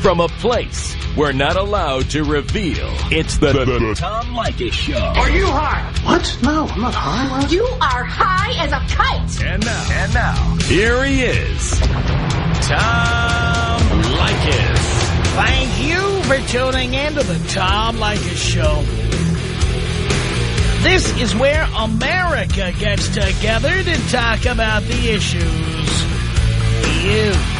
from a place we're not allowed to reveal. It's the, the, the Tom Leykis Show. Are you high? What? No, I'm not high. What? You are high as a kite. And now, and now, here he is, Tom Leykis. Thank you for tuning in to the Tom Leykis Show. This is where America gets together to talk about the issues you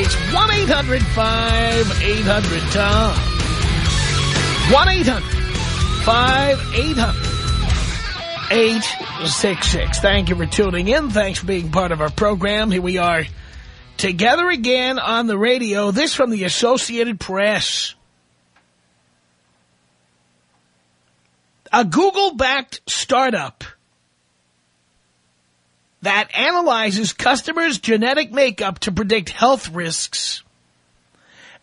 It's 1-800-5800-TOM. 1-800-5800-866. Thank you for tuning in. Thanks for being part of our program. Here we are together again on the radio. This from the Associated Press. A Google-backed startup that analyzes customers' genetic makeup to predict health risks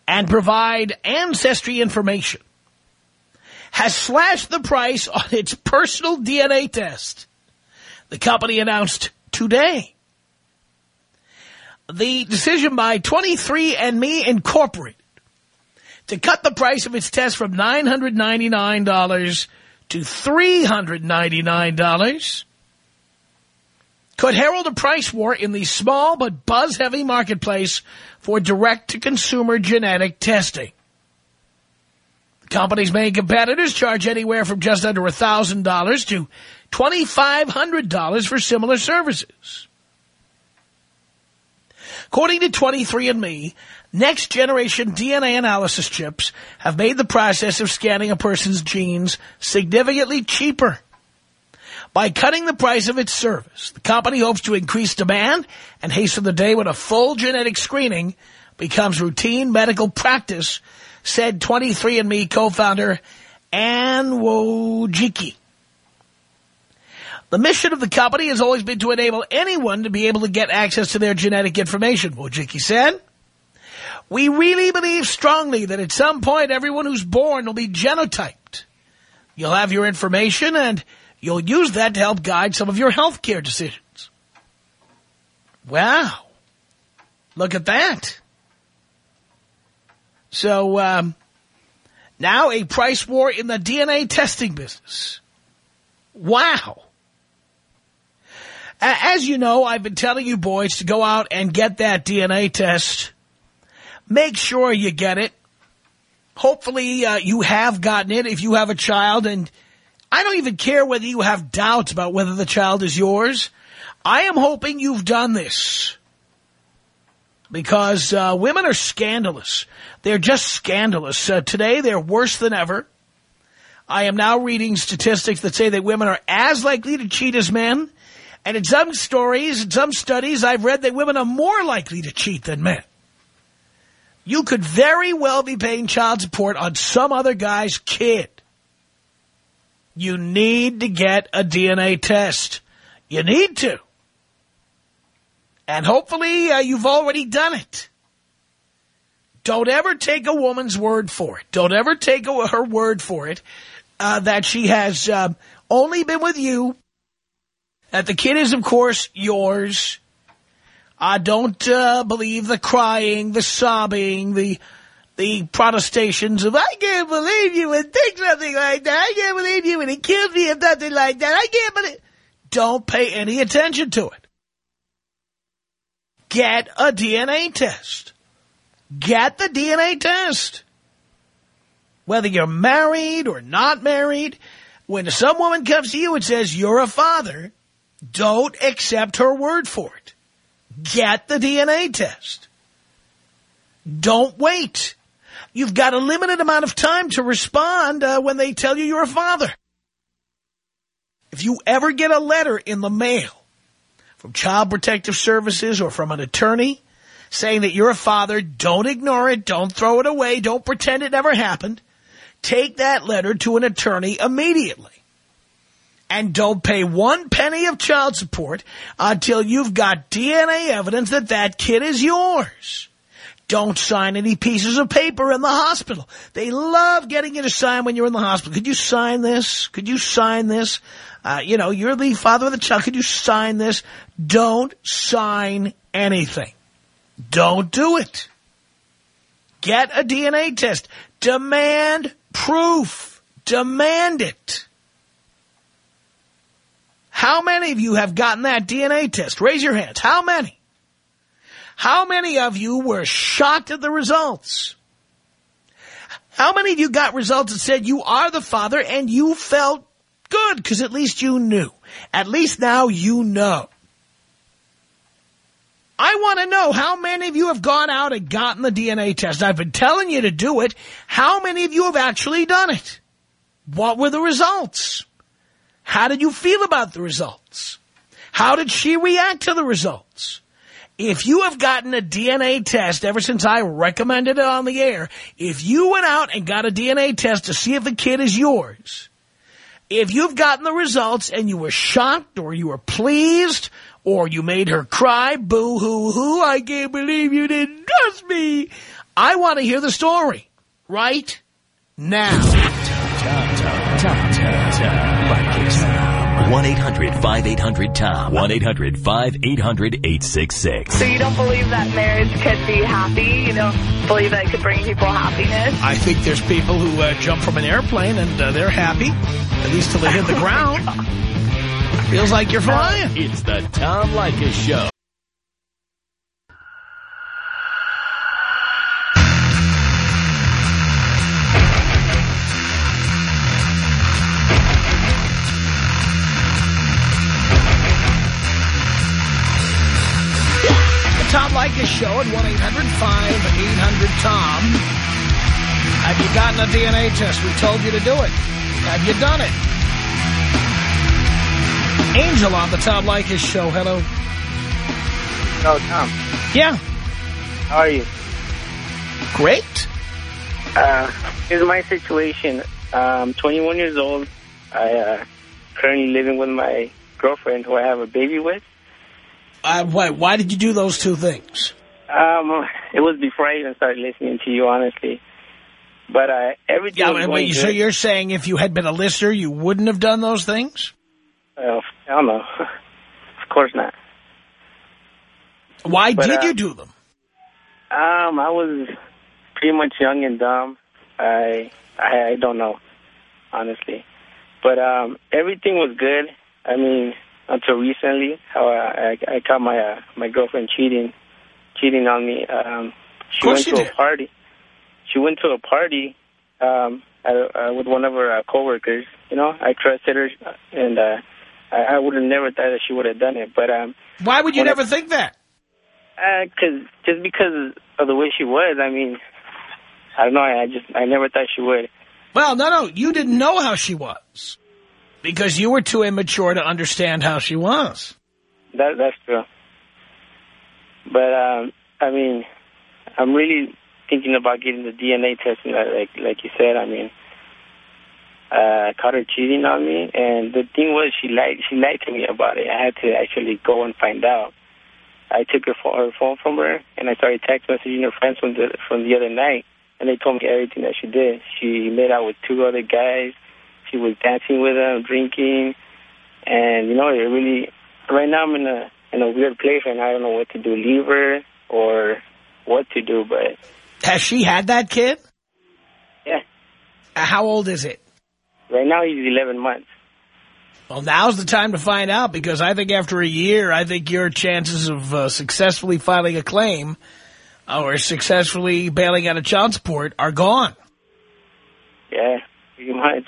and provide ancestry information has slashed the price on its personal DNA test. The company announced today. The decision by 23andMe Incorporated to cut the price of its test from $999 to $399 could herald a price war in the small but buzz-heavy marketplace for direct-to-consumer genetic testing. The company's main competitors charge anywhere from just under $1,000 to $2,500 for similar services. According to 23andMe, next-generation DNA analysis chips have made the process of scanning a person's genes significantly cheaper. By cutting the price of its service, the company hopes to increase demand and hasten the day when a full genetic screening becomes routine medical practice, said 23andMe co-founder Anne Wojcicki. The mission of the company has always been to enable anyone to be able to get access to their genetic information, Wojcicki said. We really believe strongly that at some point everyone who's born will be genotyped. You'll have your information and You'll use that to help guide some of your health care decisions. Wow. Look at that. So, um, now a price war in the DNA testing business. Wow. As you know, I've been telling you boys to go out and get that DNA test. Make sure you get it. Hopefully uh, you have gotten it if you have a child and I don't even care whether you have doubts about whether the child is yours. I am hoping you've done this. Because uh, women are scandalous. They're just scandalous. Uh, today, they're worse than ever. I am now reading statistics that say that women are as likely to cheat as men. And in some stories, in some studies, I've read that women are more likely to cheat than men. You could very well be paying child support on some other guy's kid. You need to get a DNA test. You need to. And hopefully uh, you've already done it. Don't ever take a woman's word for it. Don't ever take a, her word for it uh, that she has uh, only been with you, that the kid is, of course, yours. I don't uh, believe the crying, the sobbing, the the protestations of, I can't believe you would think something like that. I can't believe you would accuse me of nothing like that. I can't believe... Don't pay any attention to it. Get a DNA test. Get the DNA test. Whether you're married or not married, when some woman comes to you and says you're a father, don't accept her word for it. Get the DNA test. Don't wait. You've got a limited amount of time to respond uh, when they tell you you're a father. if you ever get a letter in the mail from Child Protective Services or from an attorney saying that you're a father, don't ignore it, don't throw it away, don't pretend it never happened. Take that letter to an attorney immediately. And don't pay one penny of child support until you've got DNA evidence that that kid is yours. Don't sign any pieces of paper in the hospital. They love getting you to sign when you're in the hospital. Could you sign this? Could you sign this? Uh, you know, you're the father of the child. Could you sign this? Don't sign anything. Don't do it. Get a DNA test. Demand proof. Demand it. How many of you have gotten that DNA test? Raise your hands. How many? How many of you were shocked at the results? How many of you got results that said you are the father and you felt good because at least you knew. At least now you know. I want to know how many of you have gone out and gotten the DNA test. I've been telling you to do it. How many of you have actually done it? What were the results? How did you feel about the results? How did she react to the results? If you have gotten a DNA test ever since I recommended it on the air, if you went out and got a DNA test to see if the kid is yours, if you've gotten the results and you were shocked or you were pleased or you made her cry, boo-hoo-hoo, I can't believe you didn't trust me, I want to hear the story right now. 1-800-5800-TOM. 1-800-5800-866. So you don't believe that marriage could be happy? You don't believe that it could bring people happiness? I think there's people who uh, jump from an airplane and uh, they're happy, at least till they hit the ground. Feels like you're flying. It's the Tom Leykis Show. Leykis Show at 1-800-5800-TOM. Have you gotten a DNA test? We told you to do it. Have you done it? Angel on the Tom Leykis Show. Hello. Hello, Tom. Yeah. How are you? Great. Uh, here's my situation. I'm 21 years old. I uh, currently living with my girlfriend, who I have a baby with. Uh, why, why did you do those two things? Um, it was before I even started listening to you, honestly. But uh, everything Yeah, was but good. so you're saying if you had been a listener, you wouldn't have done those things? Well, hell no. of course not. Why But, did uh, you do them? Um, I was pretty much young and dumb. I I, I don't know, honestly. But um, everything was good. I mean, until recently, how I I, I caught my uh, my girlfriend cheating cheating on me. Um, she went you to did. a party. She went to a party um, at, uh, with one of her uh, coworkers. You know, I trusted her, and uh, I, I would have never thought that she would have done it. But um, Why would you when I- never think that? uh, cause just because of the way she was, I mean, I don't know. I just I never thought she would. Well, no, no, you didn't know how she was. Because you were too immature to understand how she was. That that's true. But um, I mean, I'm really thinking about getting the DNA testing, like like, you said. I mean, uh, caught her cheating on me, and the thing was, she lied. She lied to me about it. I had to actually go and find out. I took her phone, her phone from her, and I started text messaging her friends from the from the other night, and they told me everything that she did. She made out with two other guys. She was dancing with them, drinking, and you know, it really. Right now, I'm in a in a weird place, and I don't know what to do. Leave her or what to do, but Has she had that kid? yeah. Uh, How old is it? Right now, he's 11 months. Well, now's the time to find out because I think after a year, I think your chances of uh, successfully filing a claim or successfully bailing out of child support are gone. Yeah, pretty much.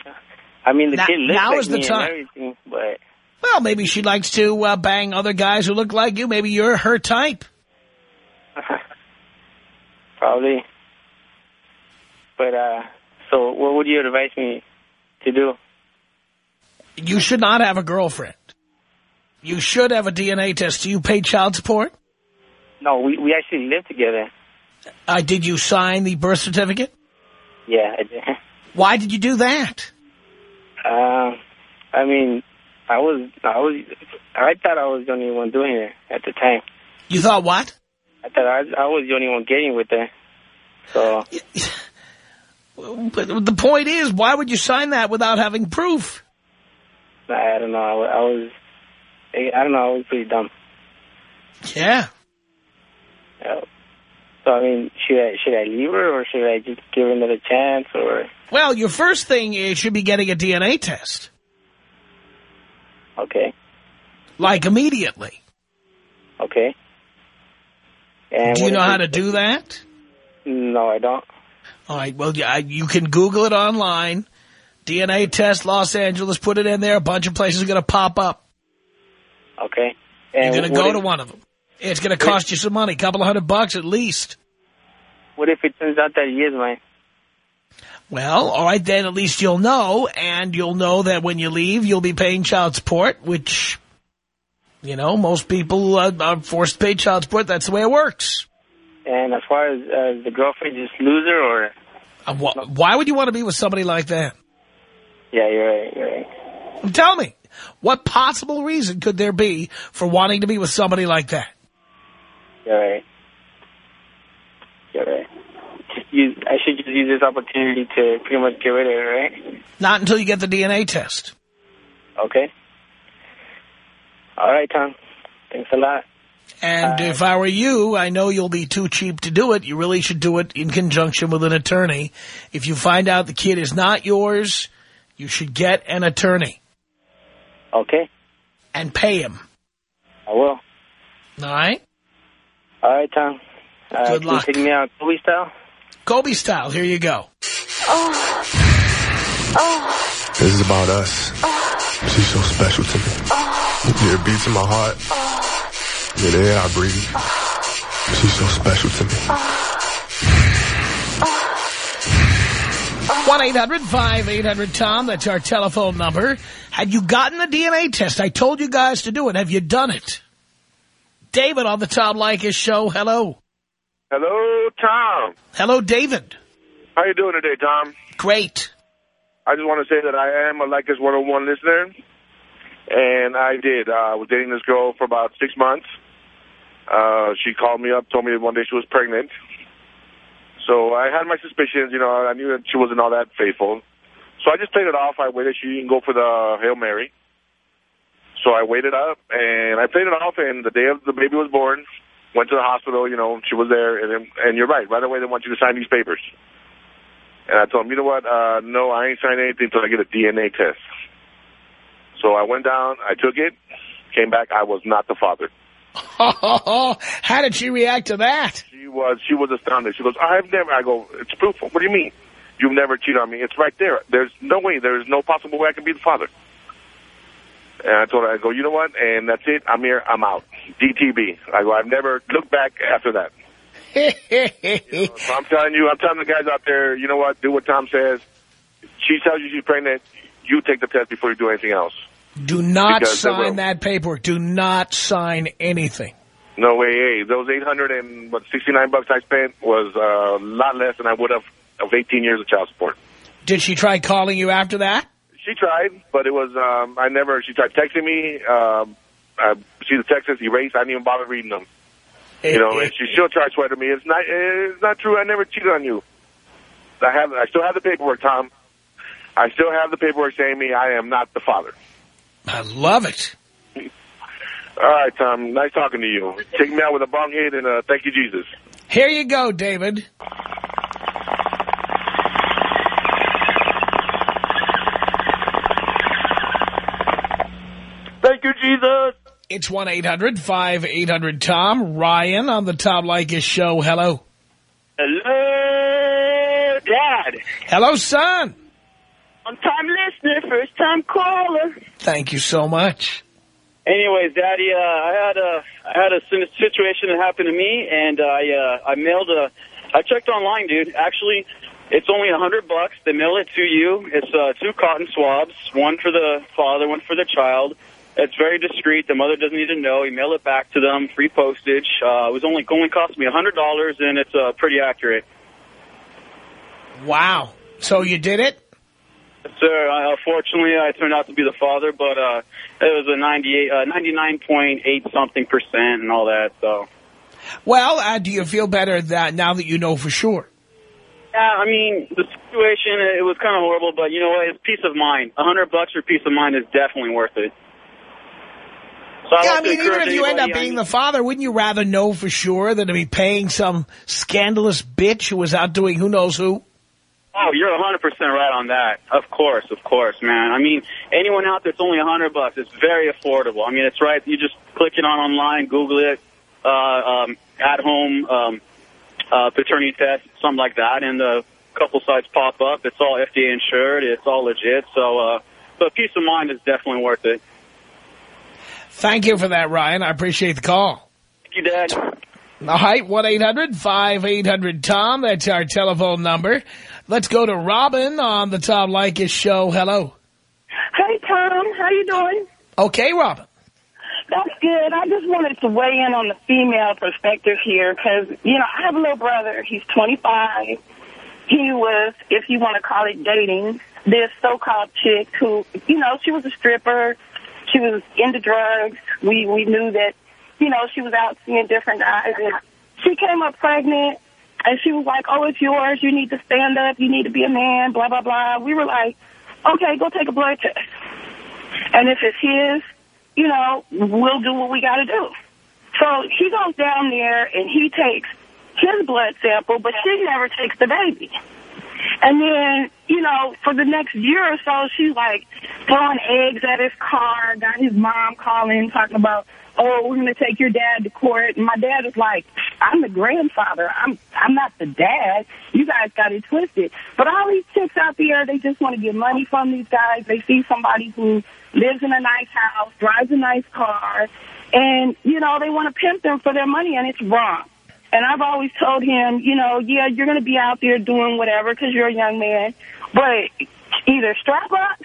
I mean, the Now- kid looks now like is the me time. and everything, but Well, maybe she likes to uh, bang other guys who look like you. Maybe you're her type. probably. But uh, so what would you advise me to do? You should not have a girlfriend. You should have a DNA test. Do you pay child support? No, we we actually live together. Uh, did you sign the birth certificate? Yeah, I did. Why did you do that? Uh, I mean, I was I was I thought I was the only one doing it at the time. You thought what? I thought I, I was the only one getting with her. So But the point is, why would you sign that without having proof? I don't know. I, was I don't know. I was pretty dumb. Yeah. So I mean, should I should I leave her or should I just give her another chance or Well, your first thing is should be getting a DNA test, okay like immediately. okay? And Do you know how to do that? No, I don't. All right, well, yeah, you can Google it online. DNA test Los Angeles, put it in there. A bunch of places are going to pop up. Okay. And You're going to go to one of them. It's going to cost you some money, a couple of hundred bucks at least. What if it turns out that he is mine? Well, all right, then at least you'll know, and you'll know that when you leave, you'll be paying child support, which, you know, most people uh, are forced to pay child support. That's the way it works. And as far as uh, the girlfriend, just loser or Uh, wh why would you want to be with somebody like that? yeah, you're right, you're right. Tell me, what possible reason could there be for wanting to be with somebody like that? You're right. You're right. Use, I should just use this opportunity to pretty much get rid of her, right? Not until you get the DNA test. Okay. All right, Tom. Thanks a lot. And if I were you, I know you'll be too cheap to do it. You really should do it in conjunction with an attorney. If you find out the kid is not yours, you should get an attorney Okay. and pay him. I will. All right? All right, Tom. Uh, Good luck. take me out Kobe style? Kobe style, here you go. Oh. oh This is about us. She's so special to me. Yeah, it beats in my heart. Yeah, the air I breathe. She's so special to me. 1-800-5800-TOM, that's our telephone number. Had you gotten the DNA test? I told you guys to do it. Have you done it? David on the Tom Leykis show. Hello. Hello, Tom. Hello, David. How you doing today, Tom? Great. I just want to say that I am a Leykis 101 listener, and I did. Uh, I was dating this girl for about six months. Uh, she called me up, told me that one day she was pregnant. So I had my suspicions, you know, I knew that she wasn't all that faithful. So I just played it off. I waited she didn't go for the Hail Mary. So I waited up, and I played it off, and the day of the baby was born, went to the hospital, you know, she was there, and, then- and you're right, right away they want you to sign these papers. And I told him, you know what, uh, no, I ain't signing anything until I get a DNA test. So I went down, I took it, came back, I was not the father. How did she react to that? She was, she was astounded. She goes, I've never, I go, it's proof. What do you mean? You've never cheated on me. It's right there. There's no way, there's no possible way I can be the father. And I told her, I go, you know what? And that's it. I'm here. I'm out. DTB. I go, I've never looked back after that. So I'm telling you, I'm telling the guys out there, you know what? Do what Tom says. She tells you she's pregnant. You take the test before you do anything else. Do not Because sign that paperwork. Do not sign anything. No way. Hey, those 800 and what 69 bucks I spent was a lot less than I would have of 18 years of child support. Did she try calling you after that? She tried, but it was um, I never. She tried texting me. Um, I see the texts erased. I didn't even bother reading them. You know, and she still tried sweating me. It's not. It's not true. I never cheated on you. I have. I still have the paperwork, Tom. I still have the paperwork saying me. I am not the father. I love it. All right, Tom. Nice talking to you. Take me out with a bong hit and uh, thank you, Jesus. Here you go, David. Thank you, Jesus. It's 1-800-5800-TOM. Ryan on the Tom Leykis show. Hello. Hello, Dad. Hello, son. Long time listener, first time caller. Thank you so much. Anyways, Daddy, uh, I had a I had a situation that happened to me, and I uh, I mailed a I checked online, dude. Actually, It's only a hundred bucks. They mail it to you. It's uh, two cotton swabs, one for the father, one for the child. It's very discreet. The mother doesn't need to know. You mail it back to them, free postage. Uh, it was only only cost me a hundred dollars, and it's uh, pretty accurate. Wow. So you did it? Sir, uh, unfortunately, I turned out to be the father, but uh, it was a 98, uh, 99.8 something percent and all that. So, Well, uh, do you feel better that now that you know for sure? yeah, I mean, the situation it was kind of horrible, but you know what? It's peace of mind. A hundred bucks for peace of mind is definitely worth it. So yeah, like I mean, even if you end up being the father, wouldn't you rather know for sure than to be paying some scandalous bitch who was out doing who knows who? Oh, you're 100% right on that. Of course, of course, man. I mean, anyone out there, it's only 100 bucks. It's very affordable. I mean, it's right. You just click it on online, Google it, uh, um, at home, um, uh, paternity test, something like that, and a couple sites pop up. It's all FDA insured. It's all legit. So, uh, but peace of mind is definitely worth it. Thank you for that, Ryan. I appreciate the call. Thank you, Dad. All right, 1-800-5800-TOM. That's our telephone number. Let's go to Robin on the Tom Leykis show. Hello. Hey, Tom. How you doing? Okay, Robin. That's good. I just wanted to weigh in on the female perspective here because, you know, I have a little brother. He's 25. He was, if you want to call it dating, this so-called chick who, you know, she was a stripper. She was into drugs. We, we knew that, you know, she was out seeing different guys. And she came up pregnant, and she was like, oh, it's yours. You need to stand up. You need to be a man, blah, blah, blah. We were like, okay, go take a blood test. And if it's his, you know, we'll do what we got to do. So he goes down there and he takes his blood sample, but she never takes the baby. And then, you know, for the next year or so, she's like throwing eggs at his car, got his mom calling, talking about, oh, we're going to take your dad to court. And my dad is like, I'm the grandfather. I'm I'm not the dad. You guys got it twisted. But all these chicks out there, they just want to get money from these guys. They see somebody who lives in a nice house, drives a nice car, and, you know, they want to pimp them for their money, and it's wrong. And I've always told him, you know, yeah, you're going to be out there doing whatever because you're a young man, but either strap up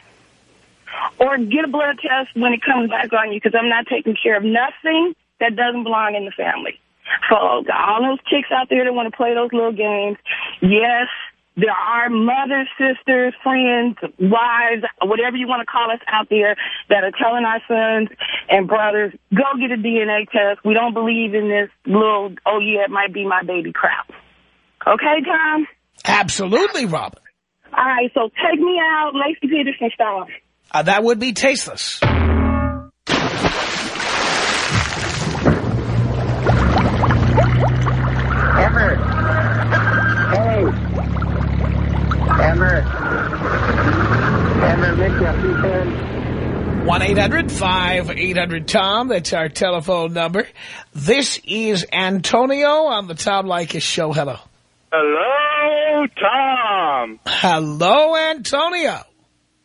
or get a blood test when it comes back on you because I'm not taking care of nothing that doesn't belong in the family. So all those chicks out there that want to play those little games, yes, there are mothers, sisters, friends, wives, whatever you want to call us out there that are telling our sons and brothers, go get a DNA test. We don't believe in this little, oh yeah, it might be my baby crap. Okay, Tom? Absolutely, Robin. All right, so take me out, Laci Peterson style. Uh, that would be tasteless. Emmer. Hey. Emmer. Emmer, Mitchell, if you can. 1-800-5800-TOM. That's our telephone number. This is Antonio on the Tom Leykis show. Hello. Hello, Tom. Hello, Antonio.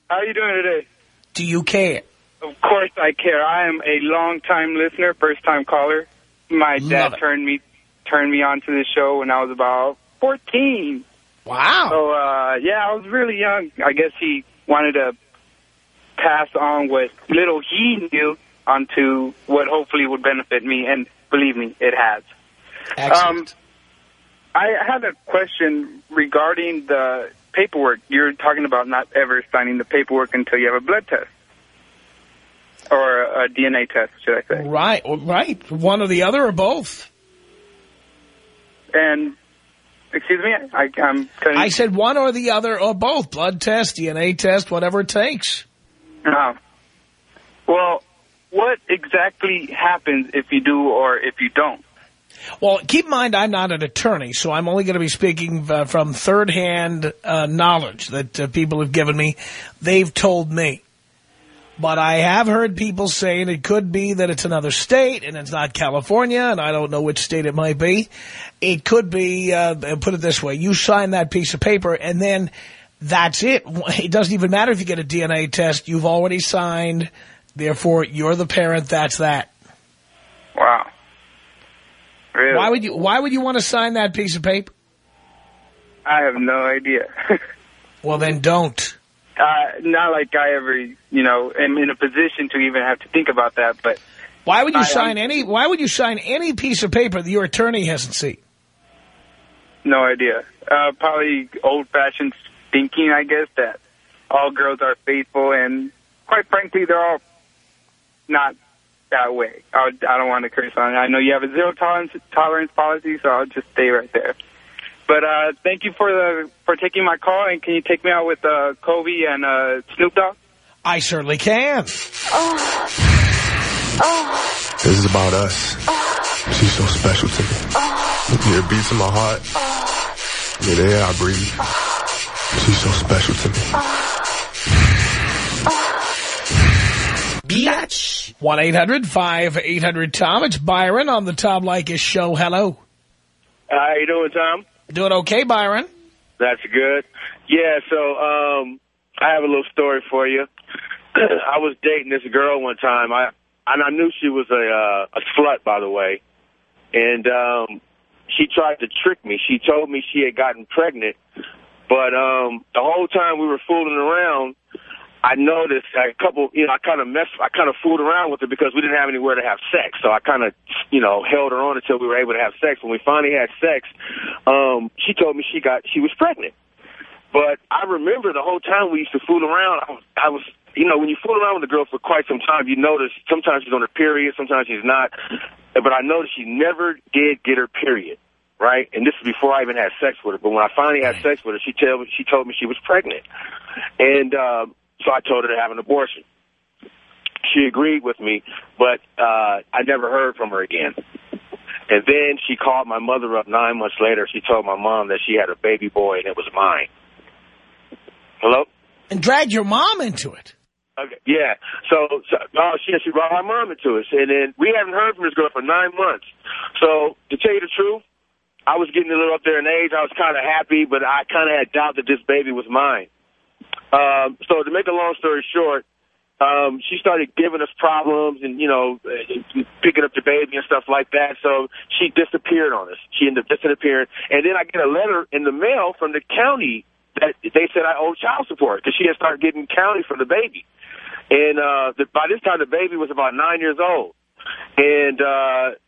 How are you doing today? Do you care? Of course I care. I am a long-time listener, first-time caller. My Love dad it. turned me turned me on to this show when I was about 14. Wow. So, uh, yeah, I was really young. I guess he wanted to pass on what little he knew onto what hopefully would benefit me, and believe me, it has. Excellent. Um, I had a question regarding the paperwork. You're talking about not ever signing the paperwork until you have a blood test. Or a DNA test, should I say. right, right. One or the other or both. And, excuse me, I, I'm cutting... I said one or the other or both. Blood test, DNA test, whatever it takes. Oh. Well, what exactly happens if you do or if you don't? Well, keep in mind, I'm not an attorney, so I'm only going to be speaking uh, from third-hand uh, knowledge that uh, people have given me. They've told me. But I have heard people saying it could be that it's another state and it's not California, and I don't know which state it might be. It could be, uh, put it this way, you sign that piece of paper and then that's it. It doesn't even matter if you get a DNA test. You've already signed. Therefore, you're the parent. That's that. Wow. Really? Why would you, why would you want to sign that piece of paper? I have no idea. well, then don't. Uh, not like I ever, you know, am in a position to even have to think about that. But why would you I, sign I'm, any? Why would you sign any piece of paper that your attorney hasn't seen? No idea. Uh, probably old-fashioned thinking, I guess, that all girls are faithful, and quite frankly, they're all not that way. I, I don't want to curse on it. I know you have a zero tolerance tolerance policy, so I'll just stay right there. But uh, thank you for the for taking my call, and can you take me out with uh, Kobe and uh, Snoop Dogg? I certainly can. Oh. Oh. This is about us. Oh. She's so special to me. Oh. Yeah, it beats in my heart. Oh. Yeah, the air I breathe. She's so special to me. Biatch. 1-800-5800-TOM. It's Byron on the Tom Leykis show. Hello. How you doing, Tom? Doing okay, Byron. That's good. Yeah, so um, I have a little story for you. I was dating this girl one time. I and I knew she was a uh, a slut, by the way. And um, she tried to trick me. She told me she had gotten pregnant, but um, the whole time we were fooling around, I noticed a couple, you know, I kind of messed, I kind of fooled around with her because we didn't have anywhere to have sex. So I kind of, you know, held her on until we were able to have sex. When we finally had sex, um, she told me she got, she was pregnant. But I remember the whole time we used to fool around, I was, I was, you know, when you fool around with a girl for quite some time, you notice sometimes she's on her period, sometimes she's not. But I noticed she never did get her period right? And this is before I even had sex with her. But when I finally had sex with her, she told me she told me she was pregnant, and uh, so I told her to have an abortion. She agreed with me, but uh, I never heard from her again. And then she called my mother up nine months later. She told my mom that she had a baby boy and it was mine. Hello? And dragged your mom into it. Okay, yeah. So, so oh, she, she brought my mom into it. And then we haven't heard from this girl for nine months. So, to tell you the truth, I was getting a little up there in age. I was kind of happy, but I kind of had doubt that this baby was mine. Um, so to make a long story short, um, she started giving us problems and, you know, picking up the baby and stuff like that. So she disappeared on us. She ended up disappearing. And then I get a letter in the mail from the county that they said I owe child support because she had started getting county for the baby. And uh, the, by this time, the baby was about nine years old. And, uh,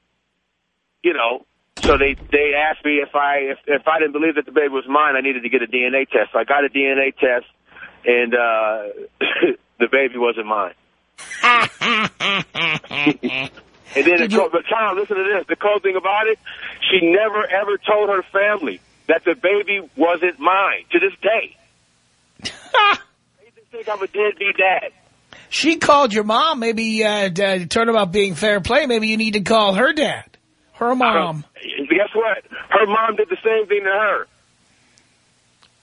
you know, so they they asked me if I if, if I didn't believe that the baby was mine, I needed to get a DNA test. So I got a DNA test and uh, the baby wasn't mine. and then, the, but Tom, listen to this. The cool thing about it, she never ever told her family that the baby wasn't mine to this day. they just think I'm a deadbeat dad. She called your mom. Maybe uh, turn about being fair play. Maybe you need to call her dad, her mom. Uh, guess what? Her mom did the same thing to her.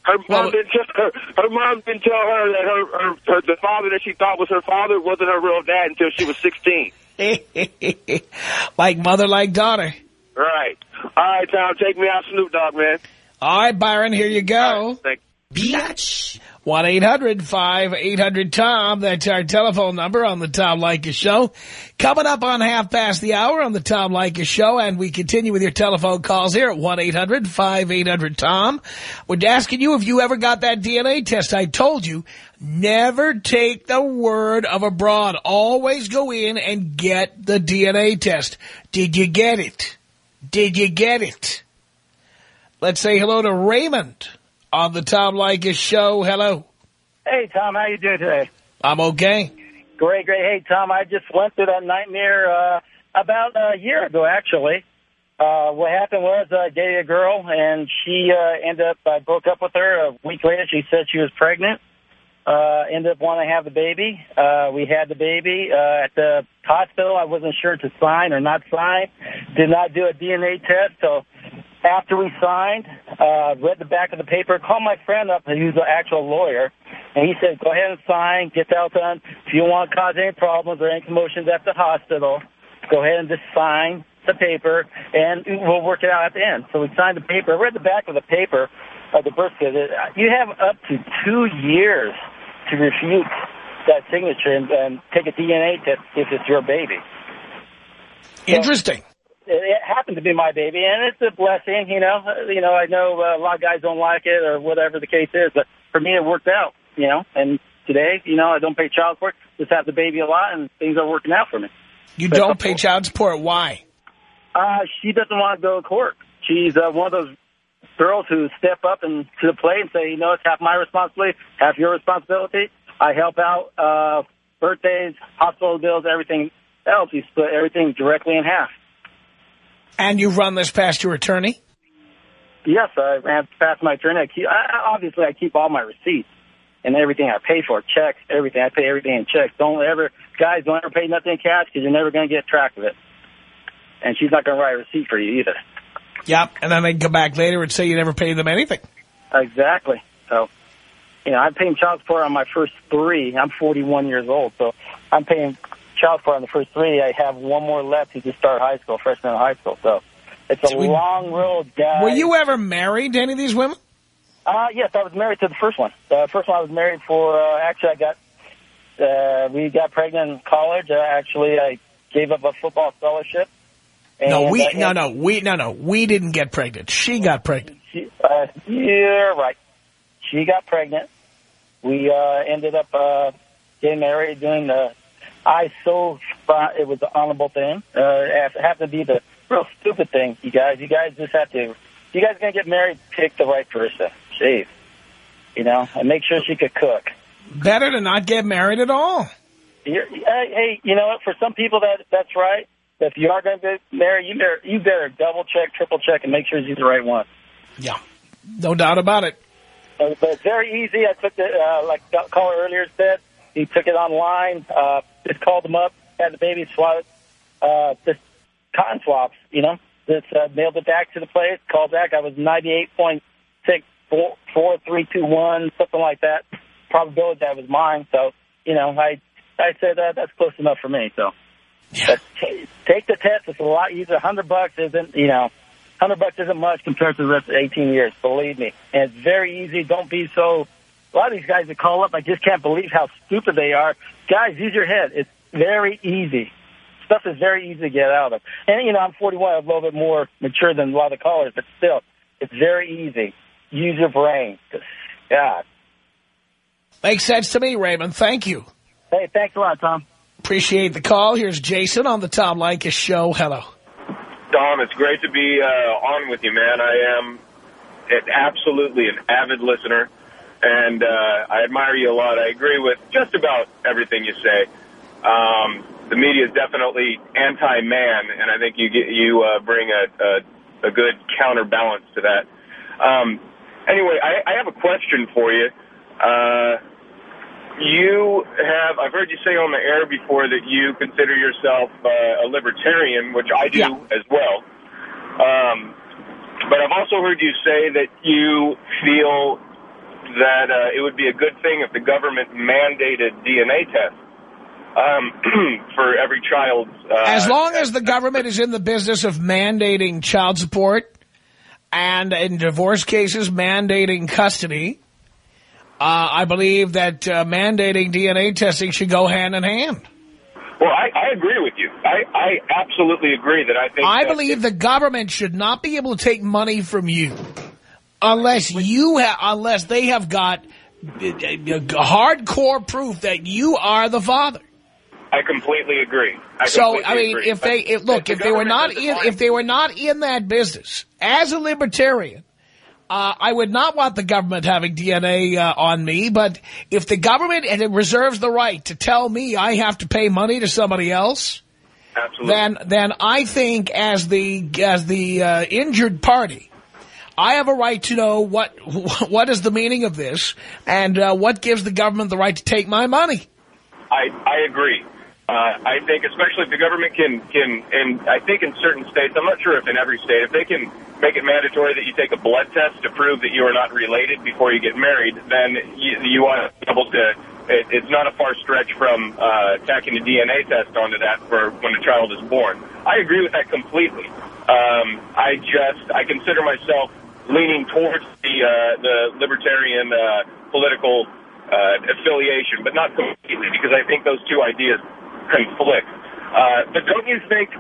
Her mom well, didn't tell her. Her mom didn't tell her that her, her, her the father that she thought was her father wasn't her real dad until she was 16. like mother, like daughter. Right. All right, Tom, take me out, Snoop Dogg, man. All right, Byron, here you go. Right, Biatch. 1-800-5800-TOM. That's our telephone number on the Tom Leykis Show. Coming up on half past the hour on the Tom Leykis Show, and we continue with your telephone calls here at 1-800-5800-TOM. We're asking you if you ever got that DNA test. I told you, never take the word of a broad. Always go in and get the DNA test. Did you get it? Did you get it? Let's say hello to Raymond on the Tom Leykis show. Hello. Hey, Tom. How you doing today? I'm okay. Great, great. Hey, Tom, I just went through that nightmare uh, about a year ago, actually. Uh, what happened was I dated a girl, and she uh, ended up, I broke up with her. A week later, she said she was pregnant. Uh, ended up wanting to have the baby. Uh, we had the baby uh, at the hospital. I wasn't sure to sign or not sign. Did not do a DNA test. So after we signed, uh, read the back of the paper, called my friend up, who's an actual lawyer, and he said, go ahead and sign, get that done. If you want to cause any problems or any commotions at the hospital, go ahead and just sign the paper, and we'll work it out at the end. So we signed the paper. I read the back of the paper of the birth certificate. You have up to two years to refute that signature and, and take a DNA test if it's your baby. Interesting. Happened to be my baby, and it's a blessing. You know, you know, I know uh, a lot of guys don't like it or whatever the case is, but for me, it worked out. You know, and today, you know, I don't pay child support, just have the baby a lot, and things are working out for me. You don't pay child support. Why? Uh, she doesn't want to go to court. She's uh, one of those girls who step up and to the plate and say, you know, it's half my responsibility, half your responsibility. I help out uh, birthdays, hospital bills, everything else. You split everything directly in half. And you've run this past your attorney? Yes, I ran past my attorney. I keep, I, obviously, I keep all my receipts and everything I pay for, checks, everything. I pay everything in checks. Don't ever, guys, don't ever pay nothing in cash because you're never going to get track of it. And she's not going to write a receipt for you either. Yep. And then they come back later and say you never paid them anything. Exactly. So, you know, I'm paying child support on my first three. I'm 41 years old, so I'm paying child support on the first three. I have one more left to just start high school, freshman in high school. So it's a So we- long road, guys. Were you ever married to any of these women? Uh, yes, I was married to the first one. The first one I was married for, uh, actually I got, uh, we got pregnant in college. Uh, actually, I gave up a football scholarship. no, we uh, no no we no no we didn't get pregnant. She got pregnant. She, uh, yeah, right. She got pregnant. We uh, ended up uh, getting married, doing the. I so thought it was the honorable thing. Uh, it happened to be the real stupid thing, you guys. You guys just have to. You guys gonna get married, pick the right person. Jeez, you know, and make sure she could cook. Better to not get married at all. You're, hey, you know what? For some people, that that's right. If you are going to married, you better you better double check, triple check, and make sure she's the right one. Yeah, no doubt about it. Uh, but it's very easy. I took it, uh, like the caller earlier said, he took it online, uh, just called them up, had the baby swab, uh, just cotton swabs, you know, just uh, mailed it back to the place, called back. I was 98.64321, something like that. Probability that was mine. So, you know, I, I said uh, that's close enough for me. So, t- take the test. It's a lot easier. 100 bucks isn't, you know, 100 bucks isn't much compared to the rest of 18 years, believe me. And it's very easy. Don't be so... A lot of these guys that call up, I just can't believe how stupid they are. Guys, use your head. It's very easy. Stuff is very easy to get out of. And, you know, I'm 41. I'm a little bit more mature than a lot of the callers, but still, it's very easy. Use your brain. 'Cause, God. Makes sense to me, Raymond. Thank you. Hey, thanks a lot, Tom. Appreciate the call. Here's Jason on the Tom Leykis show. Hello. Dom, it's great to be uh, on with you, man. I am an- absolutely an avid listener, and uh, I admire you a lot. I agree with just about everything you say. Um, the media is definitely anti-man, and I think you get, you uh, bring a, a, a good counterbalance to that. Um, anyway, I, I have a question for you. Uh, you have, I've heard you say on the air before that you consider yourself uh, a libertarian, which I do as well. Um, but I've also heard you say that you feel that uh, it would be a good thing if the government mandated DNA tests um, for every child. Uh, As long as the government is in the business of mandating child support and in divorce cases mandating custody, uh, I believe that uh, mandating DNA testing should go hand in hand. Well, I, I agree with you. I, I absolutely agree that I think I believe the government should not be able to take money from you unless you ha unless they have got uh, uh, hardcore proof that you are the father. I completely agree. I so completely I mean, agree. if they if, look, the if they were not in mind- if they were not in that business as a libertarian, uh, I would not want the government having DNA uh, on me. But if the government and it reserves the right to tell me I have to pay money to somebody else, Absolutely. then then I think as the as the uh, injured party, I have a right to know what what is the meaning of this and uh, what gives the government the right to take my money. I, I agree. Uh, I think, especially if the government can, can, and I think in certain states, I'm not sure if in every state, if they can make it mandatory that you take a blood test to prove that you are not related before you get married, then you, you want to be able to, it, it's not a far stretch from uh, tacking a DNA test onto that for when a child is born. I agree with that completely. Um, I just, I consider myself leaning towards the, uh, the libertarian uh, political uh, affiliation, but not completely, because I think those two ideas conflict. Uh, but don't you think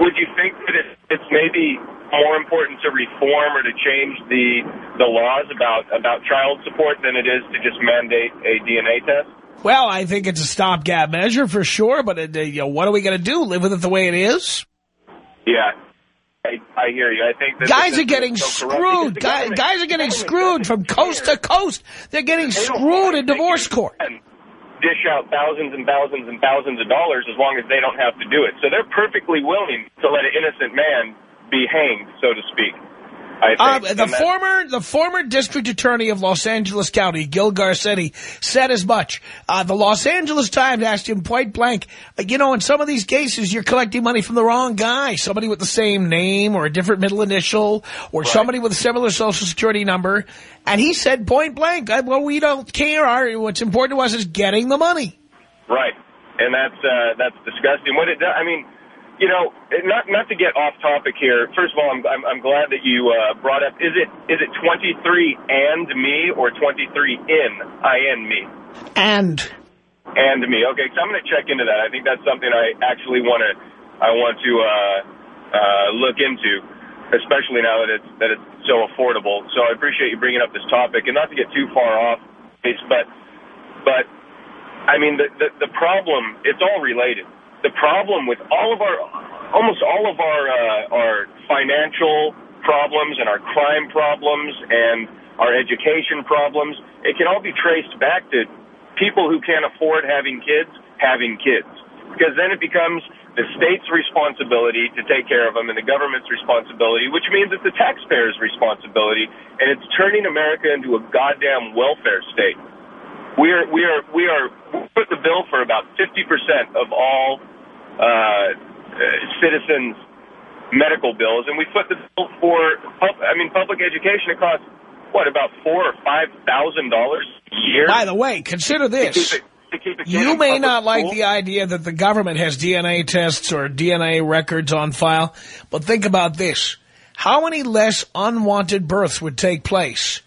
would you think that it, it's maybe more important to reform or to change the the laws about about child support than it is to just mandate a DNA test? Well, I think it's a stopgap measure for sure, but it, you know, what are we going to do? Live with it the way it is? Yeah, I, I hear you. I think that Guys are getting so screwed. Guys, guys are getting screwed from coast to coast. They're getting They screwed in divorce court. Dish out thousands and thousands and thousands of dollars as long as they don't have to do it. So they're perfectly willing to let an innocent man be hanged, so to speak. Uh, the former the former district attorney of Los Angeles County, Gil Garcetti, said as much. Uh, the Los Angeles Times asked him point blank, you know, in some of these cases, you're collecting money from the wrong guy, somebody with the same name or a different middle initial or somebody with a similar social security number. And he said point blank, uh, well, we don't care. Our, what's important to us is getting the money. Right, and that's uh, that's disgusting. What it does, I mean, you know, not not to get off topic here. First of all, I'm I'm, I'm glad that you uh, brought up. Is it is it 23 and me or 23 in I and me And and me? Okay, so I'm going to check into that. I think that's something I actually want to I want to uh, uh, look into, especially now that it's that it's so affordable. So I appreciate you bringing up this topic, and not to get too far off base, but but I mean, the, the, the problem, it's all related. The problem with all of our, almost all of our, uh, our financial problems and our crime problems and our education problems, it can all be traced back to people who can't afford having kids having kids. Because then it becomes the state's responsibility to take care of them and the government's responsibility, which means it's the taxpayer's responsibility, and it's turning America into a goddamn welfare state. We are we are we are we put the bill for about fifty percent of all uh, uh, citizens' medical bills, and we put the bill for I mean public education. It costs what about four or five thousand dollars a year? by the way, consider this. To keep it, to keep a kid You may not like school. the idea that the government has DNA tests or DNA records on file, but think about this. How many less unwanted births would take place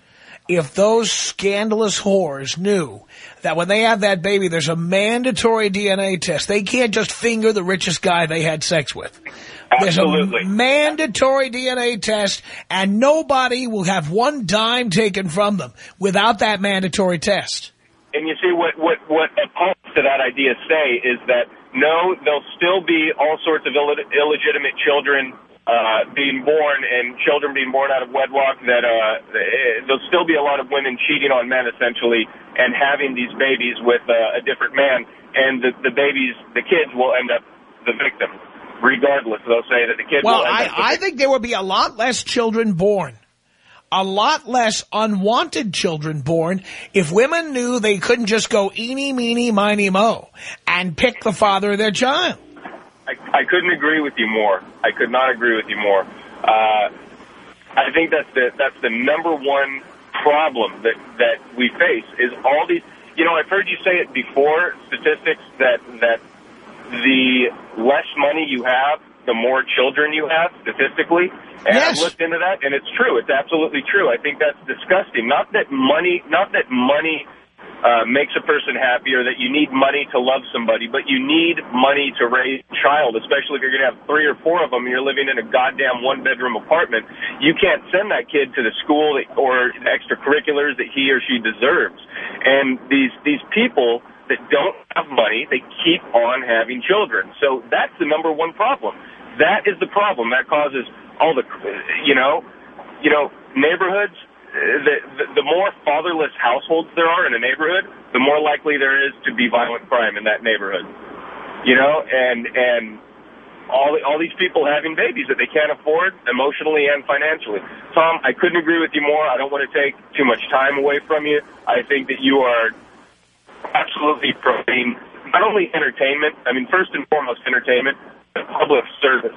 if those scandalous whores knew that when they have that baby, there's a mandatory DNA test? They can't just finger the richest guy they had sex with. Absolutely. There's a mandatory DNA test, and nobody will have one dime taken from them without that mandatory test. And you see what what what opponents to that idea say is that no, there'll still be all sorts of Ill- illegitimate children uh, being born and children being born out of wedlock. That uh, eh, there'll still be a lot of women cheating on men essentially and having these babies with uh, a different man, and the the babies, the kids will end up the victim. Regardless, they'll say that the kid Well, will end I, I think there would be a lot less children born, a lot less unwanted children born if women knew they couldn't just go eeny, meeny, miny, mo and pick the father of their child. I, I couldn't agree with you more. I could not agree with you more. Uh, I think that's the that's the number one problem that that we face is all these. You know, I've heard you say it before. Statistics that that the less money you have, the more children you have statistically. And Yes. I've looked into that, and it's true. It's absolutely true. I think that's disgusting. Not that money, not that money uh, makes a person happy or that you need money to love somebody, but you need money to raise a child, especially if you're going to have three or four of them and you're living in a goddamn one-bedroom apartment. You can't send that kid to the school or the extracurriculars that he or she deserves. And these these people that don't have money, they keep on having children. So that's the number one problem. That is the problem. That causes all the, you know, you know, neighborhoods the, the more fatherless households there are in a neighborhood, the more likely there is to be violent crime in that neighborhood. You know, and and all all these people having babies that they can't afford emotionally and financially. Tom, I couldn't agree with you more. I don't want to take too much time away from you. I think that you are absolutely providing not only entertainment. I mean, first and foremost, entertainment, but public service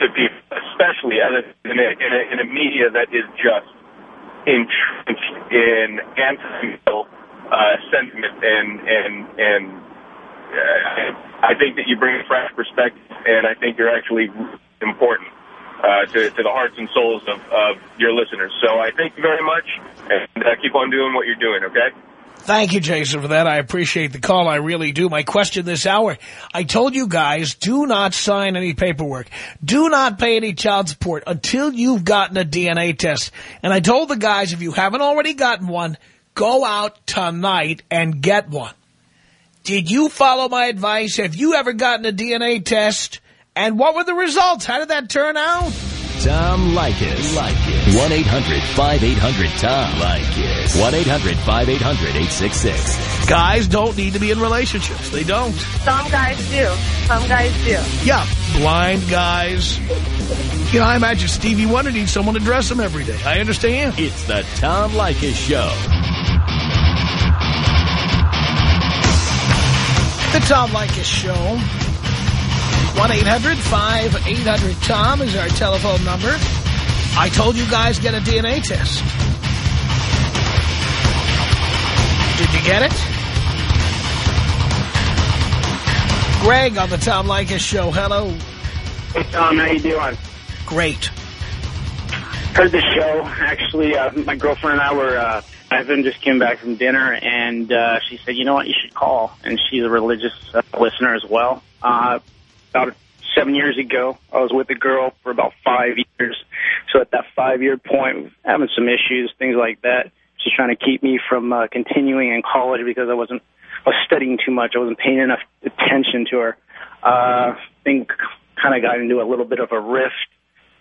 to people, especially in, a, in, a, in a media that is just entrenched in anti-male uh, sentiment, and and and uh, I think that you bring a fresh perspective, and I think you're actually important uh, to to the hearts and souls of, of your listeners. So I thank you very much, and uh, keep on doing what you're doing. Okay. Thank you, Jason, for that. I appreciate the call. I really do. My question this hour, I told you guys, do not sign any paperwork. Do not pay any child support until you've gotten a DNA test. And I told the guys, if you haven't already gotten one, go out tonight and get one. Did you follow my advice? Have you ever gotten a DNA test? And what were the results? How did that turn out? Tom Leykis. Leykis. 1-800-5800-TOM. Leykis. 1-800-5800-866. Guys don't need to be in relationships. They don't. Some guys do. Some guys do. Yeah, blind guys. You know, I imagine Stevie Wonder needs someone to dress him every day. I understand. It's the Tom Leykis Show. The Tom Leykis Show. 1-800-5800-TOM is our telephone number. I told you guys get a DNA test. Did you get it? Greg on the Tom Leykis Show. Hello. Hey, Tom. How you doing? Great. Heard the show. Actually, uh, my girlfriend and I were... Uh, my husband just came back from dinner, and uh, she said, you know what, you should call. And she's a religious uh, listener as well. Uh, about seven years ago, I was with a girl for about five years. So at that five-year point, having some issues, things like that. She's trying to keep me from uh, continuing in college because I wasn't I was studying too much. I wasn't paying enough attention to her. Uh, think kind of got into a little bit of a rift,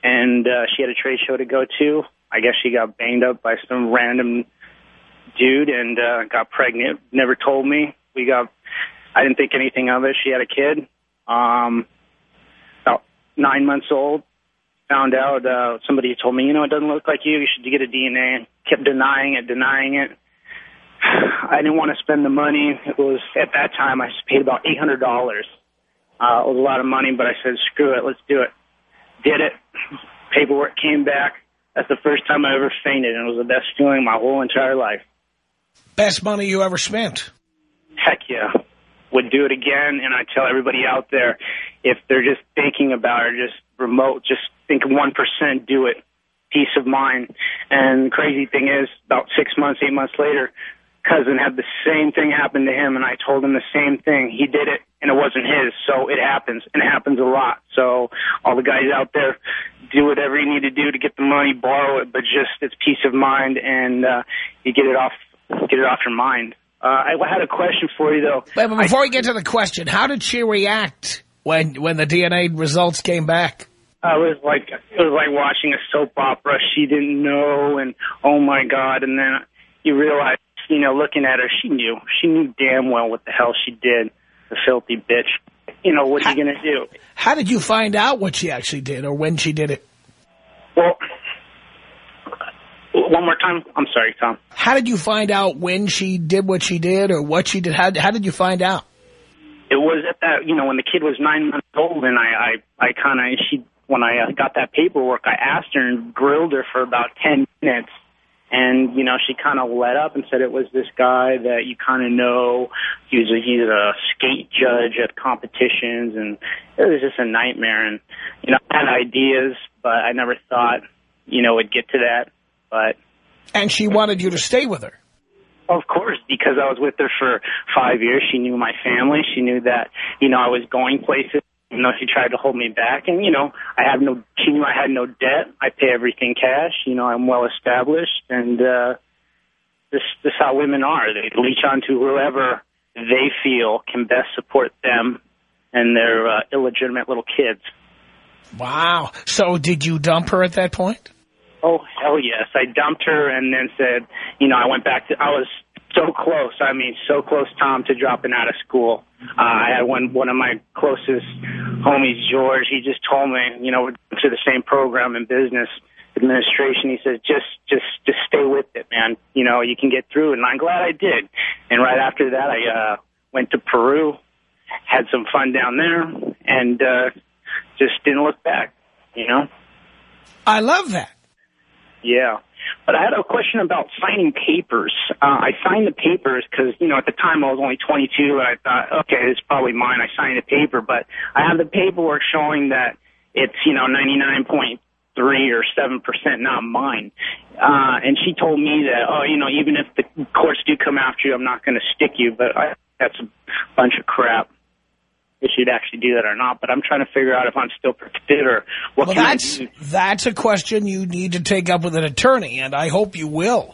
and uh, she had a trade show to go to. I guess she got banged up by some random dude and uh, got pregnant. Never told me. We got. I didn't think anything of it. She had a kid. Um, about nine months old. Found out uh, somebody told me, you know, it doesn't look like you. You should get a DNA. Kept denying it, denying it. I didn't want to spend the money. It was at that time I paid about eight hundred dollars. Uh, it was a lot of money, but I said, screw it, let's do it. Did it. Paperwork came back. That's the first time I ever fainted, and it was the best feeling my whole entire life. Best money you ever spent? Heck yeah. Would do it again, and I tell everybody out there, if they're just thinking about it, just remote, just think 1%, do it. Peace of mind. And the crazy thing is, about six months, eight months later, cousin had the same thing happen to him, and I told him the same thing. He did it, and it wasn't his, so it happens, and it happens a lot. So all the guys out there, do whatever you need to do to get the money, borrow it, but just it's peace of mind, and uh, you get it off, get it off your mind. Uh, I had a question for you though. Wait, but before I, we get to the question, how did she react when when the DNA results came back? It was like it was like watching a soap opera. She didn't know, and oh my god! And then you realize, you know, looking at her, she knew. She knew damn well what the hell she did. The filthy bitch. You know, what are you going to do? How did you find out what she actually did or when she did it? Well, one more time. I'm sorry, Tom. How did you find out when she did what she did or what she did? How, how did you find out? It was at that, you know, when the kid was nine months old and I, I, I kind of, she, when I uh, got that paperwork, I asked her and grilled her for about 10 minutes. And, you know, she kind of let up and said it was this guy that you kind of know. He was a, he's a skate judge at competitions, and it was just a nightmare. And, you know, I had ideas, but I never thought, you know, it'd get to that. But And she wanted you to stay with her. Of course, because I was with her for five years. She knew my family. She knew that, you know, I was going places. You know, she tried to hold me back. And, you know, I have no, she knew I had no debt. I pay everything cash. You know, I'm well established. And, uh, this, this how women are. They leech onto whoever they feel can best support them and their uh, illegitimate little kids. Wow. So did you dump her at that point? Oh, hell yes. I dumped her and then said, you know, I went back to, I was so close. I mean, so close, Tom, to dropping out of school. Uh, I had one, one of my closest homies, George, he just told me, you know, to the same program in business administration. He says, just, just, just stay with it, man. You know, you can get through. And I'm glad I did. And right after that, I, uh, went to Peru, had some fun down there and, uh, just didn't look back, you know? I love that. Yeah. But I had a question about signing papers. Uh, I signed the papers because, you know, at the time I was only 22 and I thought, okay, it's probably mine. I signed the paper, but I have the paperwork showing that it's, you know, 99.3 or seven percent, not mine. Uh, and she told me that, oh, you know, even if the courts do come after you, I'm not going to stick you. But I, that's a bunch of crap. If she'd actually do that or not, but I'm trying to figure out if I'm still protected or what well, can that's, I do. That's a question you need to take up with an attorney, and I hope you will.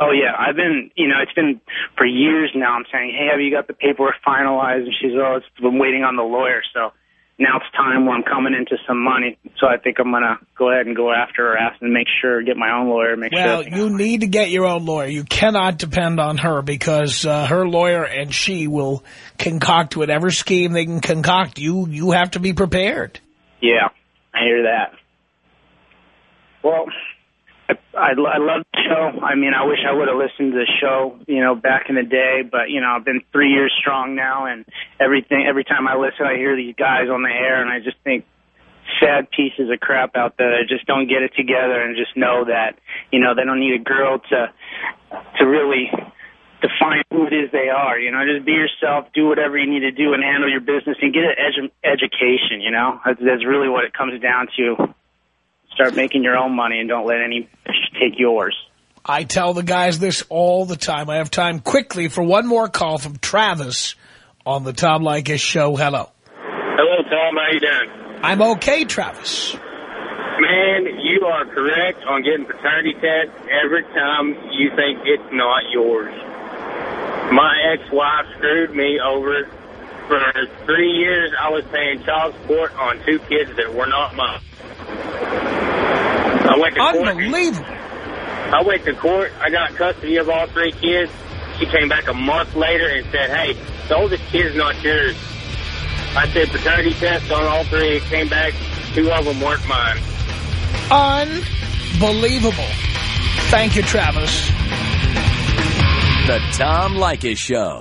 Oh yeah, I've been, you know, it's been for years now. I'm saying, hey, have you got the paperwork finalized? And she's, oh, it's been waiting on the lawyer. So now it's time when I'm coming into some money. So I think I'm gonna go ahead and go after her, ask and make sure, get my own lawyer, make well, sure. You need to get your own lawyer. You cannot depend on her because uh, her lawyer and she will concoct whatever scheme they can concoct. You you have to be prepared. Yeah, I hear that. Well, I, I, love the show. I mean, I wish I would have listened to the show, you know, back in the day. But you know, I've been three years strong now, and everything. Every time I listen, I hear these guys on the air, and I just think sad pieces of crap out there that just don't get it together, and just know that you know they don't need a girl to to really define who it is they are. You know, just be yourself, do whatever you need to do, and handle your business, and get an edu education. You know, that's, that's really what it comes down to. Start making your own money and don't let any take yours. I tell the guys this all the time. I have time quickly for one more call from Travis on the Tom Leykis show. Hello. Hello, Tom. How you doing? I'm okay, Travis. Man, you are correct on getting paternity tests every time you think it's not yours. My ex-wife screwed me over. For three years, I was paying child support on two kids that were not mine. I went to Unbelievable. court. I went to court. I got custody of all three kids. She came back a month later and said, hey, the oldest kid's not yours. I said paternity test on all three. It came back. Two of them weren't mine. Unbelievable. Thank you, Travis. The Tom Leykis Show.